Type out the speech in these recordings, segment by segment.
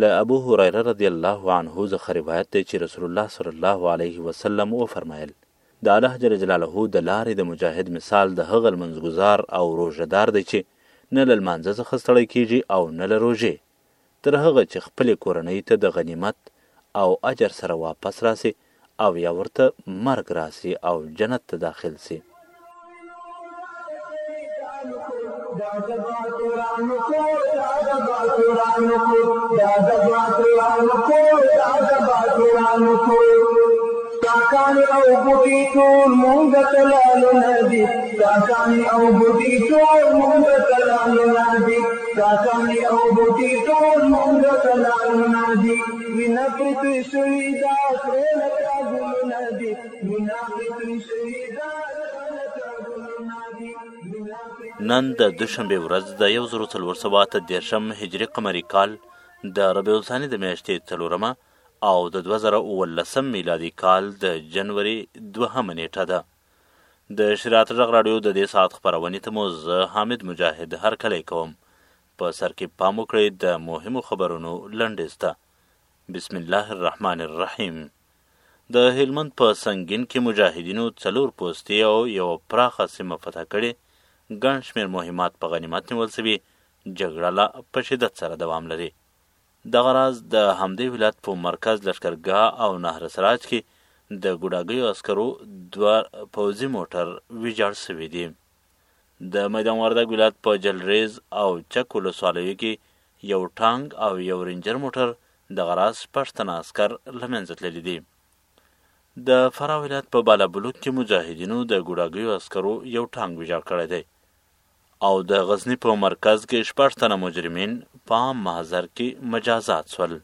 له ابو هريره رضي الله عنه ځخه روايت دی چې رسول الله صلی الله عليه وسلم وفرمايل، د الله جل جلاله د لارې د مجاهد مثال د هغه لمونځګزار او روژه دار دی چې نه له لمانځه څخه ستړی کېږي او نه له روژې، تر هغه چې خپلې کورنۍ ته د غنيمت او اجر سره واپس راسي او یا ورته مرګ راسي او جنت ته داخل سي. وینا پرې توی شوي دا سره لکه ګلونه دي وینا پرې توی شوي دا سره لکه ګلونه دي نن د دوشنبې ورځ د 1413 هجری قمری کال د ربیع الثانی د میاشتې څلورمه او د 2019 میلادي کال د جنوري دوهمه نیټه ده د شریعت غږ راډیو د دې ساعت خبرونه ته مو زه حامد مجاهد هر کله کوم په سر کې پام وکړئ د مهمو خبرونو لنډیز ته بسم الله الرحمن الرحیم د هلمند په سنګین کې مجاهدینو څلور پوستې او یوه پراخه سیمه فتح کړې ګڼ شمېر مهمات په غنیمت نیول سوي جګړه لا په شدت سره دوام لري دغه راز د همدې ولایت په مرکز لشکرګاه او نهر سراج کې د ګوډاګیو عسکرو دوه پوځي موټر ویجاړ شوي دي د میدان وردګ ولایت په جلریز او چک ولسوالیو کې یو ټانک او یو رینجر موټر دغه راز شپږ تنه عسکر له منځه تللي دي. د فراه ولایت په بالا بلوک کې مجاهدینو د ګوډاګیو عسکرو یو ټانک ویجاړ کړی دی او د غزني په مرکز کې شپږ تنه مجرمین په عام محضر کې مجازات شول.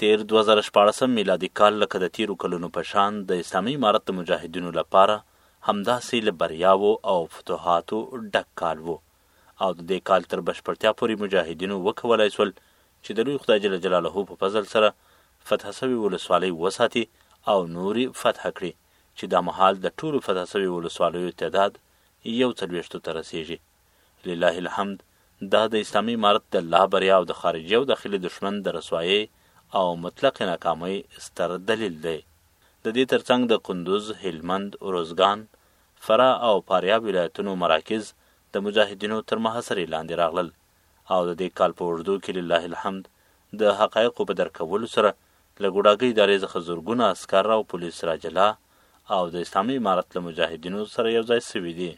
تېر دوه زره شپاړسم میلادي کال لکه د تېرو کلونو په شان د اسلامي امارت د مجاهدینو لپاره همداسې له بریاوو او فتوحاتو ډک کال وو او د دې کال تر بشپړتیا پورې مجاهدینو وکولای شول چې د لوی خدای جل جلاله په فضل سره فتح شوې ولسوالۍ وساتي او نورې فتح کړي چې دا مهال د ټولو فتح شوې ولسوالیو تعداد یو څلوېښتو ته رسېږي. لله الحمد دا د اسلامي امارت د لا بریا او د خارجي او داخلي دښمن د رسوایۍ او مطلقې ناکامۍ ستر دلیل دی. د دې تر څنګ د کندوز، هلمند، اروزګان، فراه او فاریاب ولایتونو مراکز د مجاهدینو تر محاصرې لاندې راغلل او د دې کال په اوږدو کې لله الحمد د حقایقو په درک کولو سره له ګوډاګۍ ادارې څخه زرګونه عسکر او پولیس راجلا او د اسلامي امارت له مجاهدینو سره یو ځای شوي دي.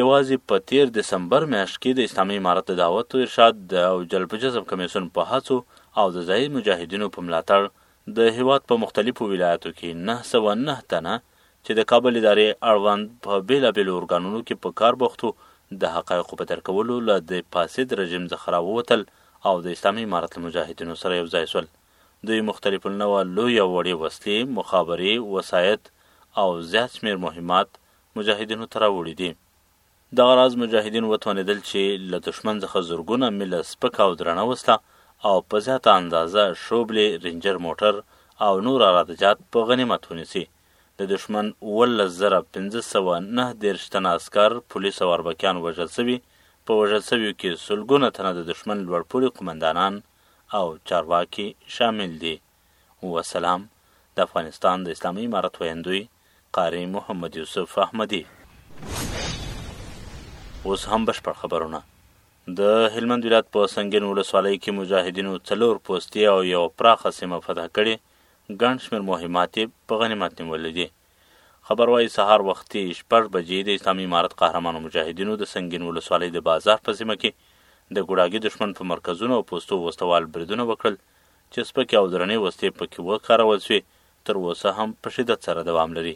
یوازې په تېر دسمبر میاشت کې د اسلامي امارت د دعوت و ارشاد او جلب و جذب کمېسیون په هڅو او د ځايي مجاهدینو په ملاتړ د هېواد په مختلفو ولایاتو کې نهه سوه نهه تنه چې د کابل ادارې اړوند په بېلا بېلو ارګانونو کې په کار بوخت وو د حقایقو په درک کولو له د فاسد رژیم ځخه راووتل او د اسلامي امارت له مجاهدینو سره یو ځای سول. دوی مختلف النوع لوی او وړې وسلې، مخابرې، وسایط او زیات شمېر مهمات مجاهدینو ته راوړي دي. دغه راز مجاهدین وتوانېدل چې له دښمن څخه زرګونه میله سپکه او درنه وسله او په زیاته اندازه شوبلې، رینجر موټر او نور اراده جات په غنیمت ونیسي. د دښمن اوولس زره پنځه سوه نهه دېرش تنه عسکر، پولیس او اربکیان وژل شوي، په وژل شویو کې سلګونه تنه د دښمن لوړپوړي قومندانان او چارواکي شامل دي. وسلام د افغانستان د اسلامي امارت ویندوی قاری محمد یوسف احمدی اوس هم بشپړ خبرونه د هلمند ولایت په سنګین ولسوالۍ کې مجاهدینو څلور پوستې او یو پراخه سیمه فتح کړې ګڼ شمېر مهمات یې په غنیمت نیولي دي خبر وايي سهار وختي شپږ بجې د اسلامي امارت قهرمانو مجاهدینو د سنګین ولسوالۍ د بازار په سیمه کې د ګوډاګي دښمن په مرکزونو او پوستو وسلوال بریدونه وکړل چې سپکې او درنې وسلې په کې وکارول شوې، تر اوسه هم په شدت سره دوام لري.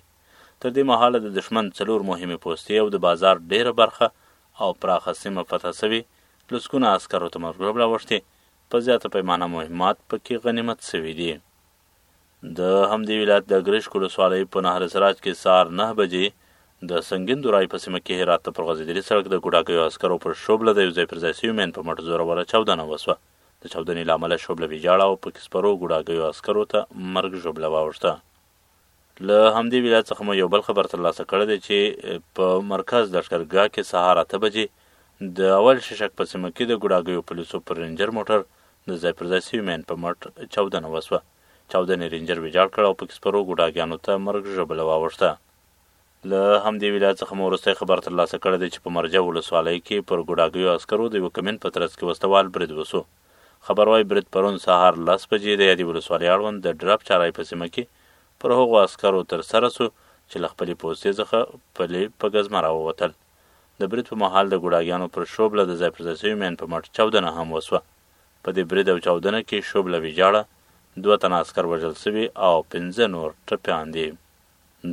تر دې مهاله د دښمن څلور مهمې پوستې او د بازار ډېره برخه او پراخه سیمه فتح شوې، لسګونه عسکرو ته مرګژوبله اوښتې، په زیاته پیمانه مهمات په کې غنیمت شوي دي. د همدې ولایت د ګرشک ولسوالۍ په نهر سراج کې سهار نهه بجې د سنګین دورای په سیمه کې هرات ته پر غځېدلي سړک د ګوډاګیو عسکرو پر شوبله د یو ځای پر ځای شوي مین په مټ زوروره چاودنه وشوه. د چاودنې له امله شوبله ویجاړه او پکې سپرو ګوډاګیو عسکرو ته مرګ ژوبله واوښته. له همدې ولایت څخه مو یو بل خبر ترلاسه کړی دی چې په مرکز لښکرګاه کې سهار اته بجې د اول ششک په سیمه کې د ګوډاګیو پولیسو پر رینجر موټر د ځای پر ځای سوي مین په مټ چاودنه وسوه. چاودنې رینجر ویجاړ کړ او پکې سپرو ګوډاګیانو ته مرګ ژوبله واوښته. له همدې ولایت څخه مو وروستی خبر ترلاسه کړی دی چې په مرجع ولسوالۍ کې پر ګوډاګیو عسکرو د یوه کمین په ترڅ کې وسله وال برید وسو. خبر وايي برید پرون سهار لس بجې د یادې ولسوالۍ اړوند د ډرپ چارای په سیمه کې پر هغو عسکرو ترسره سو چې له خپلې پوستې څخه پلې په ګزمه راووتل. د برید په مهال د ګوډاګیانو پر شوبله د ځای پر ځای سوي مین په مټ چاودنه هم وسوه. په دې برید او چاودنه کې شوبله ویجاړه، دوه تنه عسکر وژل سوي او پنځه نور ټپیان دي.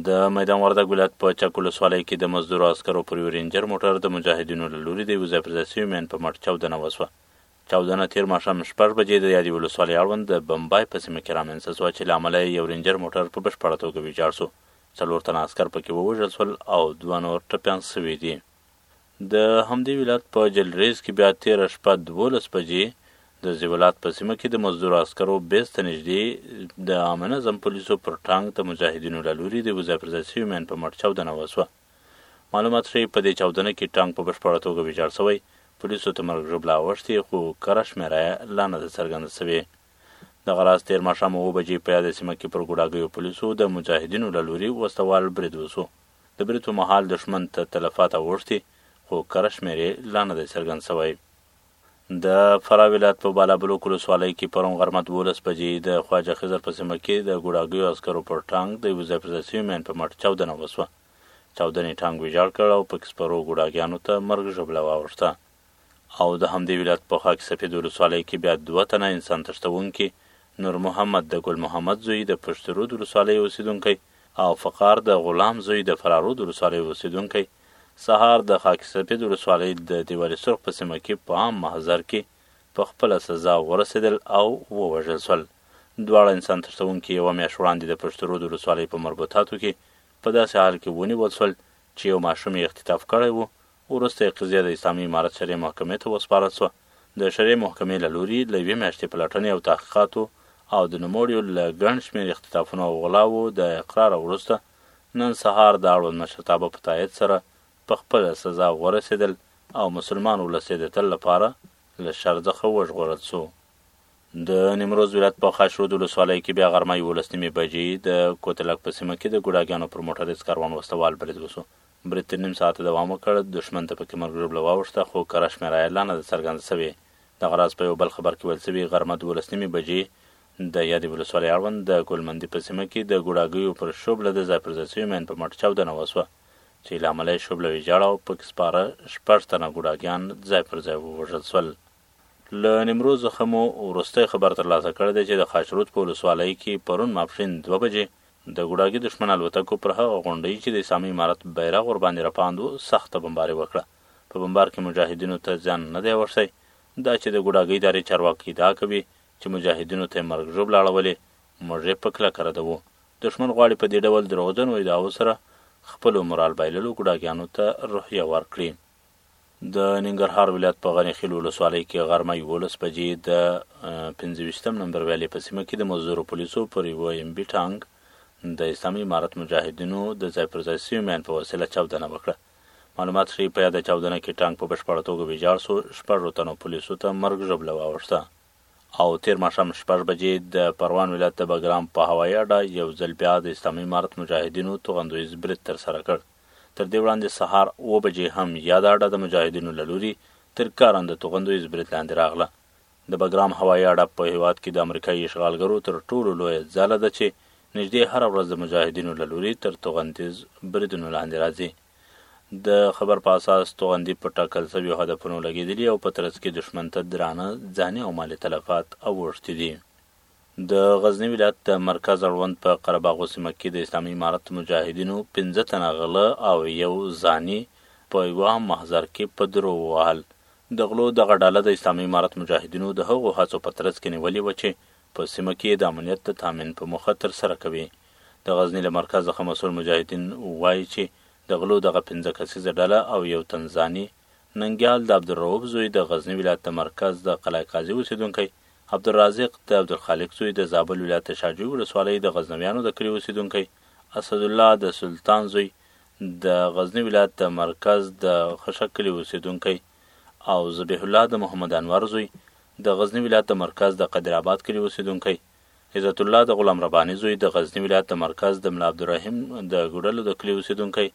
د میدان وردګ ولایت په چک ولسوالۍ کې د مزدورو عسکرو پر یو رینجر موټر د مجاهدینو له لوري د یوه ځای پر ځای شوي مین په مټ چاودنه وسوه. چاودنه تېر ماښام شپږ بجې د یادې ولسوالۍ اړوند د بمبای په سیمه کې رامنځته شوه چې له امله یې یو رینجر موټر په بشپړه توګه ویجاړ شو، څلور تنه عسکر پکې ووژل شول او دوه نور ټپیان شوي دي. د همدې ولایت په جلریز کې بیا تېره شپه دوولس بجې د زیولات په سیمه کې د مزدور عسکرو بیس ته نږدې د عامه نظم پولیسو پر ټانک د مجاهدینو له لوري د یوه ځای پر ځای شوي مین په مټ چاودنه وشوه. معلومات ښيي، په دې چاودنه کې ټانک په بشپړه توګه ویجاړ شوی، پولیسو ته مرګ ژوبله اوښتې، خو کره شمېره یې لا نه ده څرګنده شوې. دغه راز تېر ماښام اووه بجې په یاده سیمه کې پر ګوډاګیو پولیسو د مجاهدینو له لوري وسله وال برید وشو. د برید په مهال دښمن ته تلفات اوښتي، خو کره شمېر یې لا نه دی څرګند شوی. د فراه ولایت په بالابلوک ولسوالۍ کې پرون غرمه دوولس بجې د خواجه خضر په سیمه کې د ګوډاګیو عسکرو پر ټانک د یوه ځای پر ځای شوي مین په مټ چاودنه وشوه. چاودنې ټانک ویجاړ کړ او پکې سپرو ګوډاګیانو ته مرګ ژوبله واوښته. او د همدې ولایت په خاک سفید ولسوالۍ کې بیا دوه تنه انسان تښتوونکي نور محمد د ګل محمد زوی د پشت رود ولسوالۍ اوسېدونکی او فقار د غلام زوی د فرارود ولسوالۍ اوسېدونکی سهار د خاک سفید ولسوالۍ د دیوالي سرخ په سیمه کې په عام محضر کې په خپله سزا ورسېدل او ووژل شول. دواړه انسان تښتوونکي یوه میاشت وړاندې د پشت رود ولسوالۍ په مربوطاتو کې په داسې حال کې ونیول شول چې یو ماشوم یې اختطاف کړی و وروسته یې قضیه د اسلامي امارت شرعې محکمې ته وسپارل شوه، د شرعې محکمې له لوري له یوې میاشتې پلټنې او تحقیقاتو او د نوموړیو له ګڼ شمېر اختطافونو او غلاوو د اقراره وروسته نن سهار د اړوند مشرتابه په تایید سره په خپله سزا ورسېدل او مسلمان ولس یې د تل لپاره له شر ځخه وژغورل شو. د نیمروز ولایت په خاشرود ولسوالۍ کې بیا غرمه یوولس نیمې بجې د کوتلک په سیمه کې د ګوډاګیانو پر موټریز کاروان وسلوال برید وشو برید تر نیم ساعته دوام وکړ، دښمن ته پکې مرګ ژوبله واوښته، خو کره شمېره یې لا نه ده څرګنده شوې. دغه راز په یو بل خبر کې ویل شوي، غرمه دوولس نیمې بجې د یادې ولسوالۍ اړوند د ګلمندي په سیمه کې د ګوډاګیو پر شوبله د ځای پر ځای شوي مین په مټ چاودنه وشوه، چې له امله یې شوبله ویجاړه او پکې سپاره شپږ تنه ګوډاګیان ځای پر ځای ووژل شول. له نیمروز ځخه مو وروستی خبر ترلاسه کړی دی چې د خاشرود په ولسوالۍ کې پرون ماپښین دوه بجې د ګوډاګي دښمن الوتکو پر هغه غونډۍ چې د اسامي امارت بیرغ ورباندې رپاند و سخته بمباري وکړه. په بمبار کې مجاهدینو ته زیان نه دی اوښتی. دا چې د ګوډاګۍ ادارې چارواکي ادعا کوي چې مجاهدینو ته یې مرګ ژوبله اړولې، موږ یې په کلکه ردوو. دښمن غواړي په دې ډول دروغجنو ادعاوو سره خپلو مورال بایللو ګوډاګیانو ته روحیه ورکړي. د ننګرهار ولایت په غني خیل ولسوالۍ کې غرمه یولس بجې د پنځه ویشتم نمبر ویالې په سیمه کې د مزدورو پولیسو پر یوه ایم بي ټانک د اسلامي امارت مجاهدینو د ځای پر ځای سوي مین په وسیله چاودنه وکړه. معلومات ښیي په یاده چاودنه کې ټانک په بشپړه توګه ویجاړ سو، شپږو تنو پولیسو ته مرګ ژوبله واوښته او تېر ماښام شپږ بجې د پروان ولایت د بګرام په هوایي اډه یو ځل بیا د اسلامي امارت مجاهدینو توغندویز برید ترسره کړ. تر دې وړاندې سهار اوه بجې هم یاده اډه د مجاهدینو له لوري تر کارنده توغندویز برید لاندې راغله. د بګرام هوایي اډه په هېواد کې د امریکايي اشغالګرو تر ټولو لویه ځاله ده چې نږدې هره ورځ د مجاهدینو له لوري تر توغندیز بریدونو لاندې راځي. د خبر په اساس توغندي په ټاکل شویو هدفونو لګېدلي او په ترڅ کې دښمن ته درانه ځاني او مالي تلفات اوښتي دي. د غزني ولایت د مرکز اړوند په قره باغو سیمه کې د اسلامي امارت مجاهدینو پنځه تنه غله او یو ځاني په یوه محضر کې په درو ووهل. د غلو دغه ډله د اسلامي امارت مجاهدینو د هغو هڅو په ترڅ کې نیولې وه چې په سیمه کې یې د امنیت د تامین په موخه ترسره کوي. د غزني له مرکز څخه مسؤل مجاهدین وايي چې د غلو دغه پنځه کسیزه ډله او یو تن ځاني ننګیال د عبدالروف زوی د غزني ولایت د مرکز د قلعه قاضي اوسېدونکی، عبدالرازق د عبدالخالق زوی د زابل ولایت د شاه جوی ولسوالۍ د غزنویانو د کلي اوسېدونکی، اسدالله د سلطان زوی د غزني ولایت د مرکز د خشک کلي اوسېدونکی او ذبیح الله د محمد انور زوی د غزني ولایت د مرکز د قدر آباد کلي اوسېدونکی، عزت الله د غلام رباني زوی د غزني ولایت د مرکز د ملا عبدالرحیم د ګوډلو د کلي اوسېدونکی،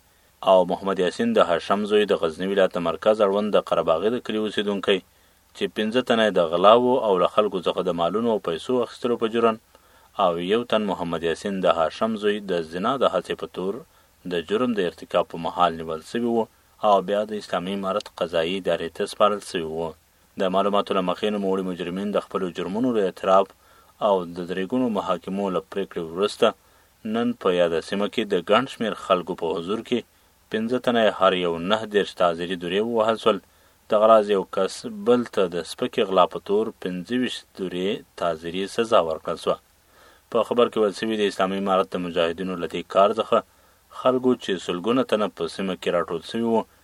او محمد یاسین د هاشم زوی د غزني ولایت د مرکز اړوند د قره باغي د کلي اوسېدونکی چې پنځه تنه یې د غلاوو او له خلکو څخه د مالونو او پیسو اخیستلو په جرن او یو تن محمد یاسین د هاشم زوی د زنا د هڅې په تور د جرم د ارتکاب په مهال نیول شوي وو او بیا د اسلامي امارت قضایي ادارې ته سپارل شوي وو. د معلوماتو له مخې، نوموړي مجرمین د خپلو جرمونو له اعتراف او د درې ګونو محاکمو له پرېکړې وروسته نن په یاده سیمه کې د ګڼ شمېر خلکو په حضور کې پنځه تنه یې هر یو نهه دېرش تعزیري دورې ووهل شول، دغه راز یو کس بل ته د سپکې غلا په تور پنځه ویشت دورې تعزیري سزا ورکړل شوه. په خبر کې ویل شوي، د اسلامي امارت د مجاهدینو له دې کار څخه خلکو چې سلګونه تنه په سیمه کې راټول شوي وو،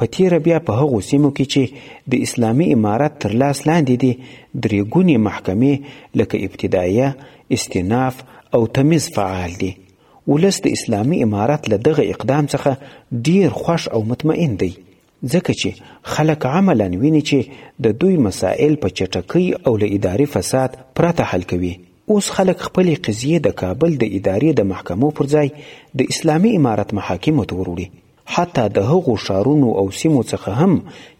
په تیره بیا په هغو سیمو کې چې د اسلامي امارت تر لاس لاندې دي درې ګونې محکمې لکه ابتدایه، استناف او تمیز فعال دي. ولس د اسلامي امارت له دغه اقدام څخه ډیر خوښ او مطمئن دی. ځکه چې خلک عملا ویني چې د دوی مسائل په چټکۍ او له اداري فساد پرته حل کوي اوس خلک خپلې قضیې د کابل د ادارې د محکمو پر ځای د اسلامي امارت محاکمو ته وروړي حتی د هغو ښارونو او سیمو څخه هم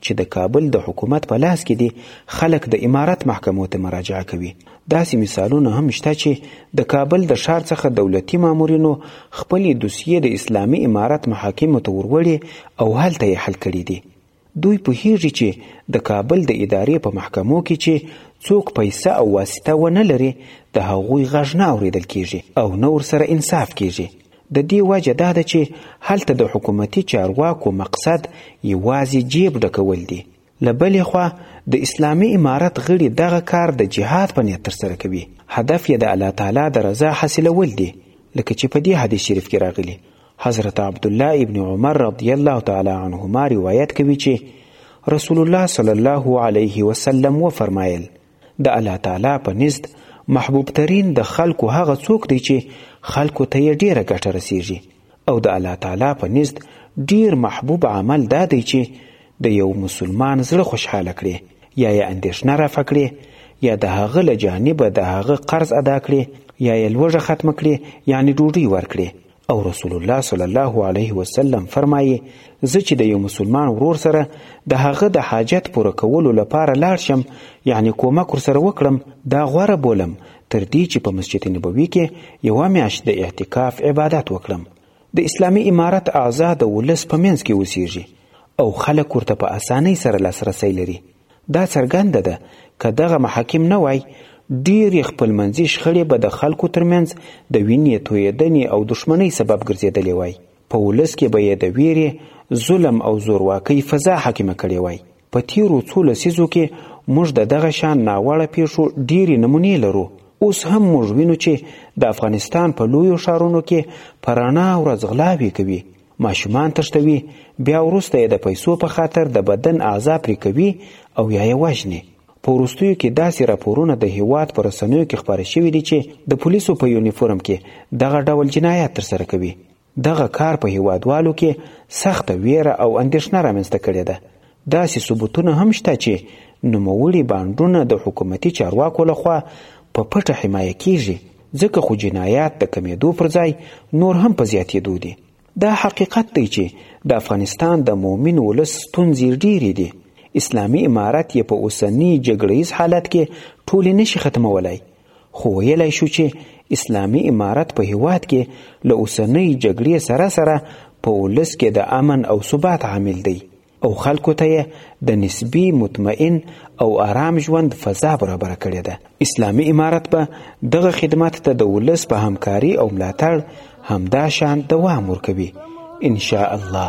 چې د کابل د حکومت په لاس کې دي، خلک د امارت محکمو ته مراجعه کوي. داسې مثالونه هم شته چې د کابل د ښار څخه دولتي مامورینو خپلې دوسیې د اسلامي امارت محاکمو ته وروړې او هلته یې حل کړې دي. دوی پوهیږي چې د کابل د ادارې په محکمو کې چې څوک پیسه او واسطه ونه لري د هغوی غږ نه اوریدل کیږي او نه ورسره انصاف کیږي د دې وجه دا ده چې هلته د حکومتي چارواکو مقصد یوازې جیب ډکول دي له بلې خوا د اسلامي امارت غړي دغه کار د جهاد په نیت ترسره کوي هدف یې د الله تعالی د رضا حاصلول دي لکه چې په دې حدیث شریف کې راغلي حضرت عبدالله ابن عمر رضی الله تعالی عنهما روایت کوي چې رسول الله صلی الله علیه وسلم وفرمایل د الله تعالی په نزد محبوب ترین د خلکو هغه څوک دی چې خلکو ته یې ډیره ګټه رسیږي او د الله تعالی په نزد ډیر محبوب عمل دا دی چې د یو مسلمان زړه خوشحاله کړي یا یې اندېښنه رفع کړي یا د هغه له جانبه د هغه قرض ادا کړي یا یې لوږه ختمه کړي یعنې ډوډۍ ورکړي او رسول الله صلی الله علیه وسلم فرمایي زه چې د یو مسلمان ورور سره د هغه د حاجت پوره کولو لپاره لاړ شم یعنی کومک ورسره وکړم دا غوره بولم تر دې چې په مسجد نبوي کې یوه میاشت د اعتکاف عبادت وکړم د اسلامي امارت اعضا د ولس په منځ کې اوسیږي او خلک ورته په اسانۍ سره لاسرسی لري دا څرګنده ده که دغه محاکم نه وای ډېرې خپلمنځي شخړې به د خلکو ترمنځ د وینې تویېدنې او دښمنۍ سبب ګرځېدلې وای په ولس کې به یې د ویرې ظلم او زورواکۍ فضا حاکمه کړې وای په تیرو څو لسیزو کې موږ د دغه شان ناوړه پیښو ډېری نمونې لرو اوس هم موږ وینو چې د افغانستان په لویو ښارونو کې په رڼا ورځ غلاوې کوي ماشومان تښتوي بیا وروسته یې د پیسو په خاطر د بدن اعضا پرې کوي او یا یې وژني په وروستیو کې داسې راپورونه د هیواد په رسنیو کې خپاره شوي دي چې د پولیسو په یونیفورم کې دغه ډول جنایات ترسره کوي دغه کار په هیوادوالو کې سخته ویره او اندېښنه رامنځته کړې ده داسې ثبوتونه هم شته چې نوموړي بانډونه د حکومتي چارواکو لخوا په پټه حمایه کیږي ځکه خو جنایات د کمیدو پر ځای نور هم په زیاتیدو دي دا حقیقت دی چې د افغانستان د مؤمن ولس ستونزې ډېرې دي اسلامي امارت یې په اوسني جګړیز حالت کې ټولې نشي ختمولای خو ویلی شو چې اسلامي امارت په هیواد کې له اوسنۍ جګړې سره سره په ولس کې د امن او ثبات عامل دی او خلکو ته یې د نسبي مطمئن او آرام ژوند فضا برابره کړې ده اسلامي امارت به دغه خدمت ته د ولس په همکاري او ملاتړ همدا شان دوام ورکوي ان شاء الله